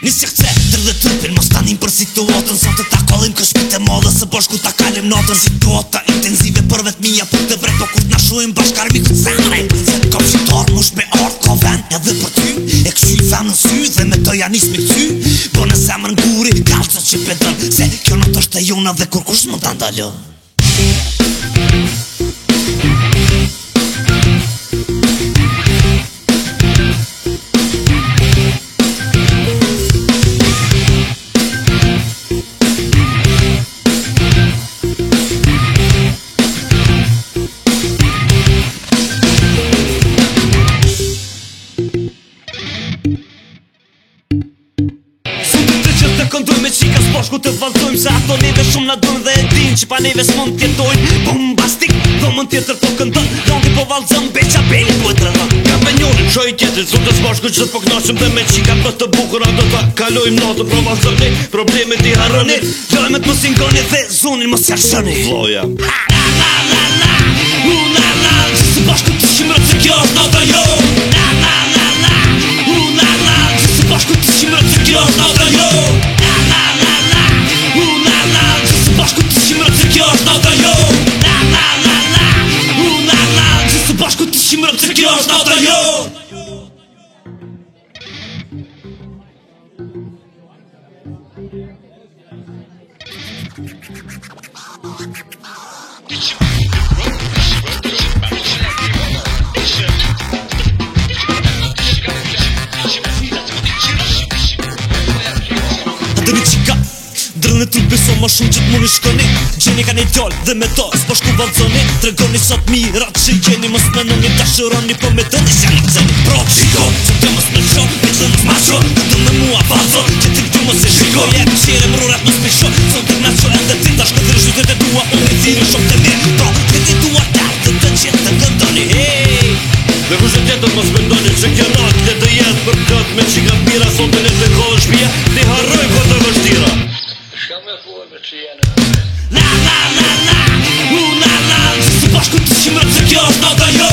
Nisë që këtë vetë tërë trupin Mos tanim për situatën Sa të takalim kër shpite modë Se bosh ku ta kalim në tërë Situata intenzive për vetë mija Për të vrej po kur të nashuim Bashkar mi këtë zanë Ka fitor mush me orë Ka ven edhe për ty E kështu i fanë në sy Dhe me të janis me ty Po në zemën guri Kalë që që pëndër Se kjo në është e jona Dhe kur kush më të ndalë bashku të valdojmë Se ato neve shumë na dëmë dhe e dinë Që pa neve s'mon mund tjetojnë Bum, bastik, dhe mund tjetër po këndon Rëndi po valdëzëm, beqa beli po e të rëndon Ka me njërin, që i tjetërin, zonë të s'bashku që të poknashëm Dhe me qika për të bukur, ato të kalojmë natën Pro valdëzëm një, probleme t'i harëni Gjojme të mësin dhe zonin mos jashëni Floja Ha, ha, na ha, ha, ha, ha, ha, ha, ha, ha, ha, ha, ha, ha, ha, A te ne t'qika, dren e t'gjithë piso më shumë që t'mu në shkoni Një ne ka një tjoll dhe me to sboshku valconi Tregoni sot mi ratë që keni mos për nënje Dashëroni për po me dëni që në këtën i proqë Iko, tërkën mos në çok, pëtën në smasho Në të në mua vazë, të të këtën që mos e shkoli Këtë që i re mërurat në spesho, tërkën nashon Dhe të dua unë të cilë shumë të mirë këto pra, Dhe të dua ta të të qëtë të këndoni Dhe ku që tjetët mos më ndoni që kjo nak Dhe të jetë për këtë me qika pira Sot me në të kohë në shpia Dhe harroj për të vështira Shka me thua me që jene Na na na na U na na Së bashku të shimrat Që kjo është nga jo